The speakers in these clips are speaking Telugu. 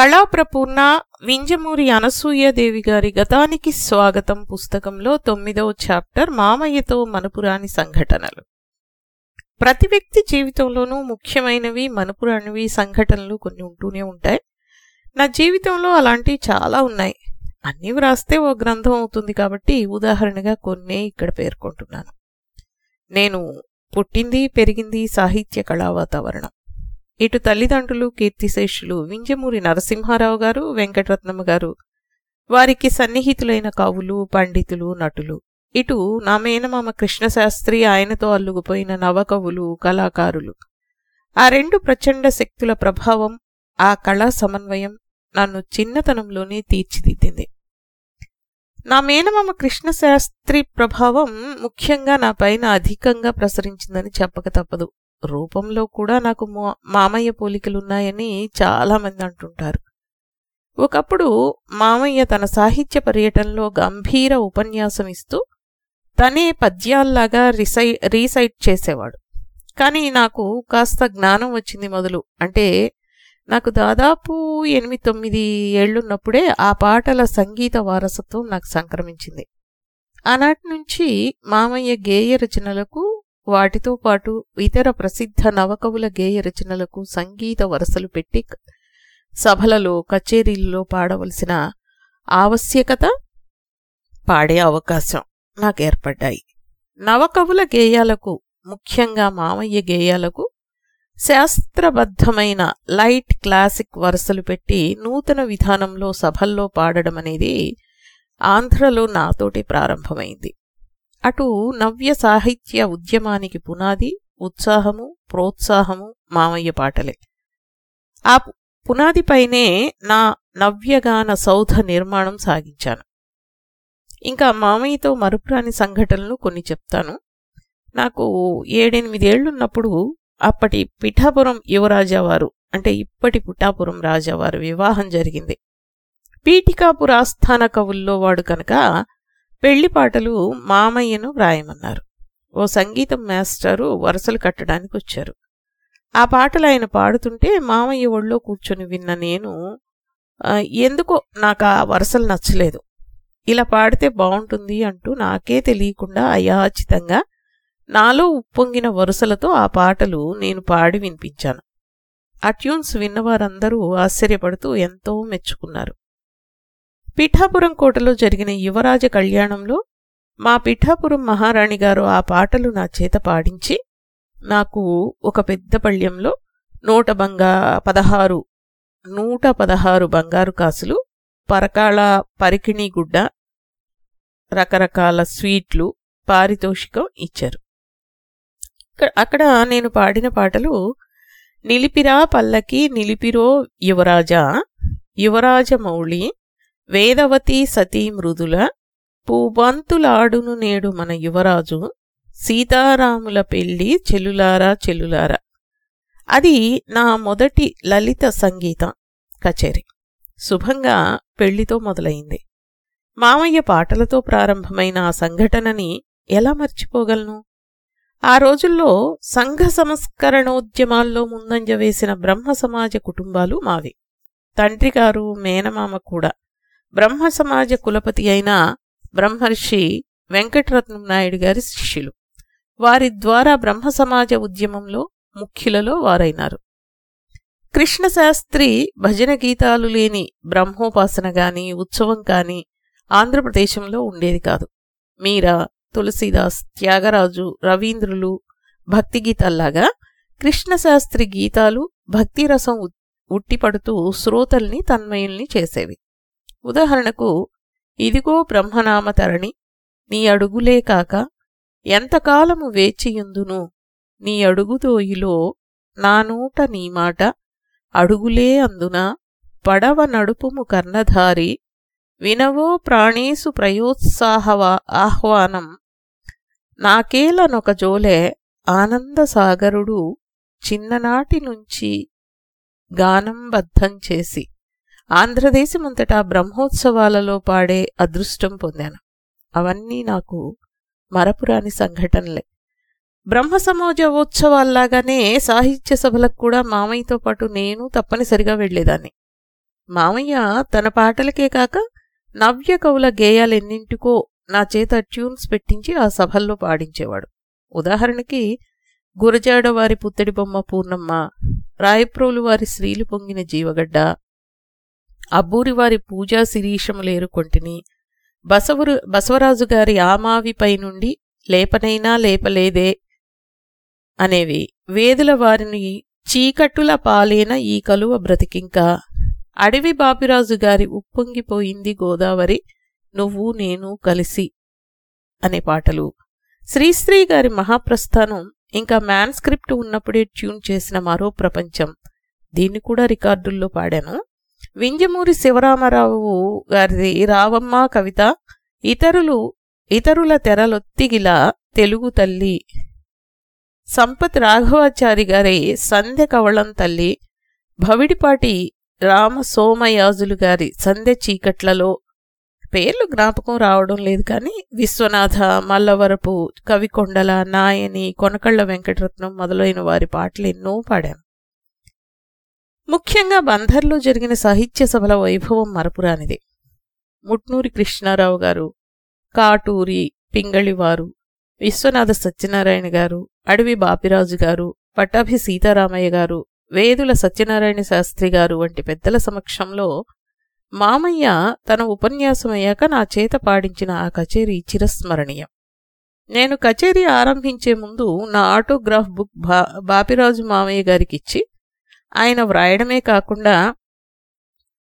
కళాప్రపూర్ణ వింజమూరి అనసూయదేవి గారి గతానికి స్వాగతం పుస్తకంలో తొమ్మిదవ చాప్టర్ మామయ్యతో మనుపురాని సంఘటనలు. ప్రతి వ్యక్తి జీవితంలోనూ ముఖ్యమైనవి మనుపురానివి సంఘటనలు కొన్ని ఉంటూనే ఉంటాయి. నా జీవితంలో అలాంటివి చాలా ఉన్నాయి. అన్నీ వ్రాస్తే ఓ గ్రంథం అవుతుంది కాబట్టి ఉదాహరణగా కొన్ని ఇక్కడ పేర్కొంటున్నాను. నేను పుట్టింది పెరిగింది సాహిత్య కళా వాతావరణం. ఇటు తల్లిదండ్రులు కీర్తిశేషులు వింజమూరి నరసింహారావు గారు వెంకటరత్నమ్మ గారు వారికి సన్నిహితులైన కవులు పండితులు నటులు. ఇటు నా మేనమామ కృష్ణశాస్త్రి ఆయనతో అల్లుగుపోయిన నవకవులు కళాకారులు. ఆ రెండు ప్రచండ శక్తుల ప్రభావం ఆ కళా సమన్వయం నన్ను చిన్నతనంలోనే తీర్చిదిద్దింది. నా మేనమామ కృష్ణశాస్త్రి ప్రభావం ముఖ్యంగా నా పైన అధికంగా ప్రసరించిందని చెప్పక తప్పదు. రూపంలో కూడా నాకు మామయ్య పోలికలున్నాయని చాలామంది అంటుంటారు. ఒకప్పుడు మామయ్య తన సాహిత్య పర్యటనలో గంభీర ఉపన్యాసం ఇస్తూ తనే పద్యాల్లాగా రిసై రీసైట్ చేసేవాడు. కానీ నాకు కాస్త జ్ఞానం వచ్చింది మొదలు. అంటే నాకు దాదాపు ఎనిమిది తొమ్మిది ఏళ్ళున్నప్పుడే ఆ పాటల సంగీత వారసత్వం నాకు సంక్రమించింది. ఆనాటి నుంచి మామయ్య గేయ రచనలకు వాటితో పాటు ఇతర ప్రసిద్ధ నవకవుల గేయ రచనలకు సంగీత వరసలు పెట్టి సభలలో కచేరీల్లో పాడవలసిన ఆవశ్యకత పాడే అవకాశం నాకు ఏర్పడ్డాయి నవకవుల గేయాలకు ముఖ్యంగా మామయ్య గేయాలకు శాస్త్రబద్ధమైన లైట్ క్లాసిక్ వరసలు పెట్టి నూతన విధానంలో సభల్లో పాడడం అనేది ఆంధ్రలో నాతోటి ప్రారంభమైంది. అటు నవ్య సాహిత్య ఉద్యమానికి పునాది ఉత్సాహము ప్రోత్సాహము మామయ్య పాటలే. ఆ పునాదిపైనే నా నవ్యగాన సౌధ నిర్మాణం సాగించాను. ఇంకా మామయ్యతో మరుపురాని సంఘటనలు కొన్ని చెప్తాను. నాకు ఏడెనిమిదేళ్ళున్నప్పుడు అప్పటి పిఠాపురం యువరాజావారు అంటే ఇప్పటి పిఠాపురం రాజావారు వివాహం జరిగింది. పీఠికాపురాస్థాన కవుల్లో వాడు కనుక పెళ్ళి పాటలు మామయ్యను వ్రాయమన్నారు. ఓ సంగీతం మాస్టరు వరుసలు కట్టడానికి వచ్చారు. ఆ పాటలు ఆయన పాడుతుంటే మామయ్య ఒళ్ళో కూర్చొని విన్న నేను ఎందుకో నాకు ఆ వరసలు నచ్చలేదు. ఇలా పాడితే బాగుంటుంది అంటూ నాకే తెలియకుండా అయాచితంగా నాలో ఉప్పొంగిన వరుసలతో ఆ పాటలు నేను పాడి వినిపించాను. ఆ ట్యూన్స్ విన్నవారందరూ ఆశ్చర్యపడుతూ ఎంతో మెచ్చుకున్నారు. పిఠాపురం కోటలో జరిగిన యువరాజ కళ్యాణంలో మా పిఠాపురం మహారాణి గారు ఆ పాటలు నా చేత పాడించి నాకు ఒక పెద్ద పళ్ళ్యంలో నూట బంగా పదహారు నూట పదహారు బంగారు కాసులు పరకాళ పరికిణి గుడ్డ రకరకాల స్వీట్లు పారితోషికం ఇచ్చారు. అక్కడ నేను పాడిన పాటలు నిలిపిరా పల్లకి నిలిపిరో యువరాజా యువరాజ మౌళి వేదవతి సతీ మృదుల పూబంతులాడును నేడు మన యువరాజు సీతారాముల పెళ్ళి చెల్లులారా చెల్లులారా అది నా మొదటి లలిత సంగీత కచేరీ. శుభంగా పెళ్ళితో మొదలైంది. మామయ్య పాటలతో ప్రారంభమైన ఆ సంఘటనని ఎలా మర్చిపోగలను? ఆ రోజుల్లో సంఘ సంస్కరణోద్యమాల్లో ముందంజ వేసిన బ్రహ్మ సమాజ కుటుంబాలు మావి. తండ్రిగారు మేనమామ కూడా. బ్రహ్మ సమాజ కులపతి అయిన బ్రహ్మర్షి వెంకటరత్నం నాయుడు గారి శిష్యులు. వారి ద్వారా బ్రహ్మ సమాజ ఉద్యమంలో ముఖ్యులలో వారైనారు. కృష్ణశాస్త్రి భజన గీతాలు లేని బ్రహ్మోపాసన గాని ఉత్సవం కాని ఆంధ్రప్రదేశంలో ఉండేది కాదు. మీరా తులసీదాస్ త్యాగరాజు రవీంద్రులు భక్తి గీతాల్లాగా కృష్ణశాస్త్రి గీతాలు భక్తిరసం ఉట్టిపడుతూ శ్రోతల్ని తన్మయుల్ని చేసేవి. ఉదాహరణకు ఇదిగో బ్రహ్మనామతరణి నీ అడుగులే కాక ఎంతకాలము వేచియుందును నీ అడుగుదోయిలో నా నూట నీ మాట అడుగులే అందున పడవ నడుపుము కర్ణధారి వినవో ప్రాణేసు ప్రయోత్సాహవ ఆహ్వానం. నాకేలనొక జోలే ఆనందసాగరుడు చిన్ననాటి నుంచి గానం బద్ధం చేసి ఆంధ్రదేశమంతటా బ్రహ్మోత్సవాలలో పాడే అదృష్టం పొందాను. అవన్నీ నాకు మరపురాని సంఘటనలే. బ్రహ్మ సమాజోత్సవాల్లాగానే సాహిత్య సభలకు కూడా మామయ్యతో పాటు నేను తప్పనిసరిగా వెళ్ళేదాన్ని మామయ్య తన పాటలకే కాక నవ్య కవుల గేయాలెన్నింటికో నా చేత ట్యూన్స్ పెట్టించి ఆ సభల్లో పాడించేవాడు. ఉదాహరణకి గురజాడ వారి పుత్తడి బొమ్మ పూర్ణమ్మ రాయప్రోలు వారి స్త్రీలు పొంగిన జీవగడ్డ అబ్బూరి వారి పూజా శిరీషములేరు కొంటిని బసవరు బసవరాజు గారి ఆమావిపై నుండి లేపనైనా లేపలేదే అనేవి. వేదుల వారిని చీకట్టుల పాలేన ఈ కలువ బ్రతికింకా అడవి బాపిరాజు గారి ఉప్పొంగిపోయింది గోదావరి నువ్వు నేను కలిసి అనే పాటలు. శ్రీశ్రీ గారి మహాప్రస్థానం ఇంకా మ్యాన్ స్క్రిప్ట్ ఉన్నప్పుడే ట్యూన్ చేసిన మరో ప్రపంచం. దీన్ని కూడా రికార్డుల్లో పాడాను. వింజమూరి శివరామరావు గారిది రావమ్మ కవిత ఇతరులు ఇతరుల తెరలొత్తిగిలా తెలుగు తల్లి. సంపత్ రాఘవాచారి గారి సంధ్య కవళం తల్లి. భవిడిపాటి రామ సోమయాజులు గారి సంధ్య చీకట్లలో పేర్లు జ్ఞాపకం రావడం లేదు కానీ విశ్వనాథ మల్లవరపు కవికొండల నాయని కొనకళ్ళ వెంకటరత్నం మొదలైన వారి పాటలు ఎన్నో పాడాను ముఖ్యంగా బంధర్లో జరిగిన సాహిత్య సభల వైభవం మరపురానిది. ముట్నూరి కృష్ణారావు గారు కాటూరి పింగళివారు విశ్వనాథ సత్యనారాయణ గారు అడవి బాపిరాజు గారు పటాభి సీతారామయ్య గారు వేదుల సత్యనారాయణ శాస్త్రి గారు వంటి పెద్దల సమక్షంలో మామయ్య తన ఉపన్యాసం అయ్యాక నా చేత పాడించిన ఆ కచేరీ చిరస్మరణీయం. నేను కచేరీ ఆరంభించే ముందు నా ఆటోగ్రాఫ్ బుక్ బా బాపిరాజు మామయ్య గారికిచ్చి ఆయన వ్రాయడమే కాకుండా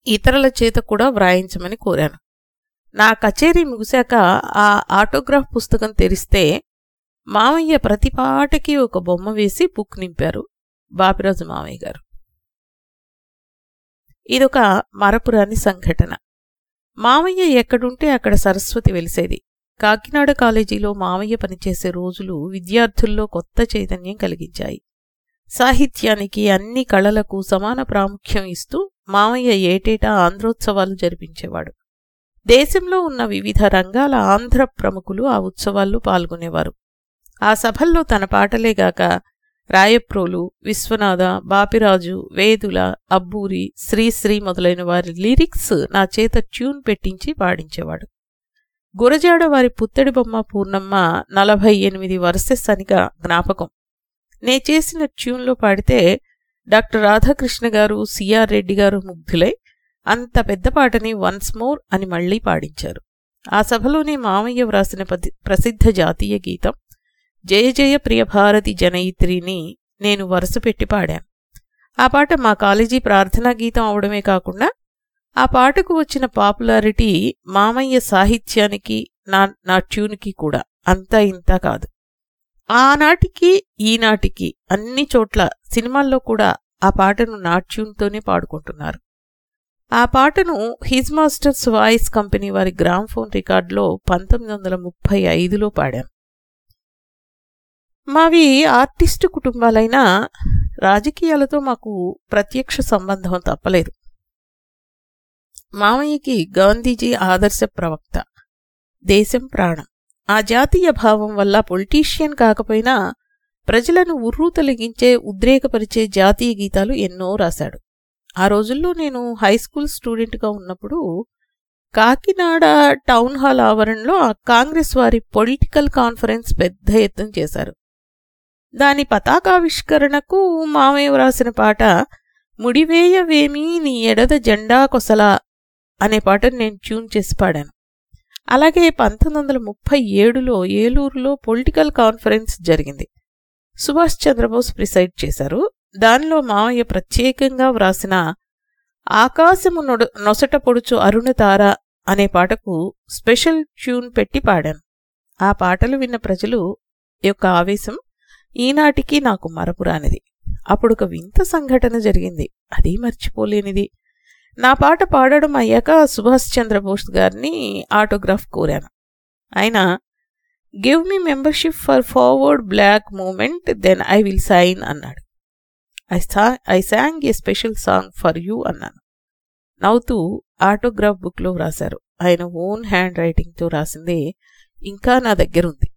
ఇతరుల చేత కూడా వ్రాయించమని కోరాను. నా కచేరీ ముగిశాక ఆ ఆటోగ్రాఫ్ పుస్తకం తెరిస్తే మామయ్య ప్రతి పాటకి ఒక బొమ్మ వేసి బుక్ నింపారు బాపిరాజు మామయ్య గారు. ఇదొక మరపురాని సంఘటన. మామయ్య ఎక్కడుంటే అక్కడ సరస్వతి వెలిసేది. కాకినాడ కాలేజీలో మామయ్య పనిచేసే రోజులు విద్యార్థుల్లో కొత్త చైతన్యం కలిగించాయి. సాహిత్యానికి అన్ని కళలకు సమాన ప్రాముఖ్యం ఇస్తూ మామయ్య ఏటేటా ఆంధ్రోత్సవాలు జరిపించేవాడు. దేశంలో ఉన్న వివిధ రంగాల ఆంధ్ర ప్రముఖులు ఆ ఉత్సవాల్లో పాల్గొనేవారు. ఆ సభల్లో తన పాటలేగాక రాయప్రోలు విశ్వనాథ బాపిరాజు వేదుల అబ్బూరి శ్రీశ్రీ మొదలైన వారి లిరిక్స్ నా చేత ట్యూన్ పెట్టించి పాడించేవాడు. గురజాడ వారి పుత్తడి బొమ్మ పూర్ణమ్మ నలభై ఎనిమిది వర్సెస్ అనిగా జ్ఞాపకం. నే చేసిన ట్యూన్లో పాడితే డాక్టర్ రాధాకృష్ణ గారు సిఆర్ రెడ్డి గారు ముగ్ధులై అంత పెద్ద పాటని వన్స్ మోర్ అని మళ్ళీ పాడించారు. ఆ సభలోనే మామయ్య వ్రాసిన ప్రసిద్ధ జాతీయ గీతం జయ జయ ప్రియ భారతి జనయిత్రిని నేను వరుస పెట్టి పాడాను. ఆ పాట మా కాలేజీ ప్రార్థనా గీతం అవడమే కాకుండా ఆ పాటకు వచ్చిన పాపులారిటీ మామయ్య సాహిత్యానికి నా నా ట్యూన్కి కూడా అంతా ఇంతా కాదు. ఆనాటికి ఈనాటికి అన్ని చోట్ల సినిమాల్లో కూడా ఆ పాటను నాట్యూన్తోనే పాడుకుంటున్నారు. ఆ పాటను హిజ్ మాస్టర్స్ వాయిస్ కంపెనీ వారి గ్రామ్ఫోన్ రికార్డులో పంతొమ్మిది వందల ముప్పై ఐదులో పాడాం. మావి ఆర్టిస్టు కుటుంబాలైనా రాజకీయాలతో మాకు ప్రత్యక్ష సంబంధం తప్పలేదు. మామయ్యకి గాంధీజీ ఆదర్శ ప్రవక్త దేశం ప్రాణం. ఆ జాతీయ భావం వల్ల పొలిటీషియన్ కాకపోయినా ప్రజలను ఉర్రూ తొలగించే ఉద్రేకపరిచే జాతీయ గీతాలు ఎన్నో రాశాడు. ఆ రోజుల్లో నేను హై స్కూల్ స్టూడెంట్గా ఉన్నప్పుడు కాకినాడ టౌన్ హాల్ ఆవరణలో కాంగ్రెస్ వారి పొలిటికల్ కాన్ఫరెన్స్ పెద్ద ఎత్తున చేశారు. దాని పతాకావిష్కరణకు మామయ్య వ్రాసిన పాట ముడివేయవేమీ నీ ఎడద జెండా కొసలా అనే పాటను నేను ట్యూన్ చేసి పాడాను. అలాగే పంతొమ్మిది వందల ముప్పై ఏడులో ఏలూరులో పొలిటికల్ కాన్ఫరెన్స్ జరిగింది. సుభాష్ చంద్రబోస్ ప్రిసైడ్ చేశారు. దానిలో మామయ్య ప్రత్యేకంగా వ్రాసిన ఆకాశము నొడ నొసట పొడుచు అరుణతార అనే పాటకు స్పెషల్ ట్యూన్ పెట్టి పాడాను. ఆ పాటలు విన్న ప్రజలు యొక్క ఆవేశం ఈనాటికి నాకు మరపురానిది. అప్పుడొక వింత సంఘటన జరిగింది. అది మర్చిపోలేనిది. నా పాట పాడడం అయ్యాక సుభాష్ చంద్రబోస్ గారిని ఆటోగ్రాఫ్ కోరాను. ఆయన give me membership for Forward Bloc movement then I will sign అన్నాడు. I saw I sang a special song for you అన్నాను. నవ్వుతూ ఆటోగ్రాఫ్ బుక్లో వ్రాశారు. ఆయన ఓన్ హ్యాండ్ రైటింగ్తో రాసిందే ఇంకా నా దగ్గర ఉంది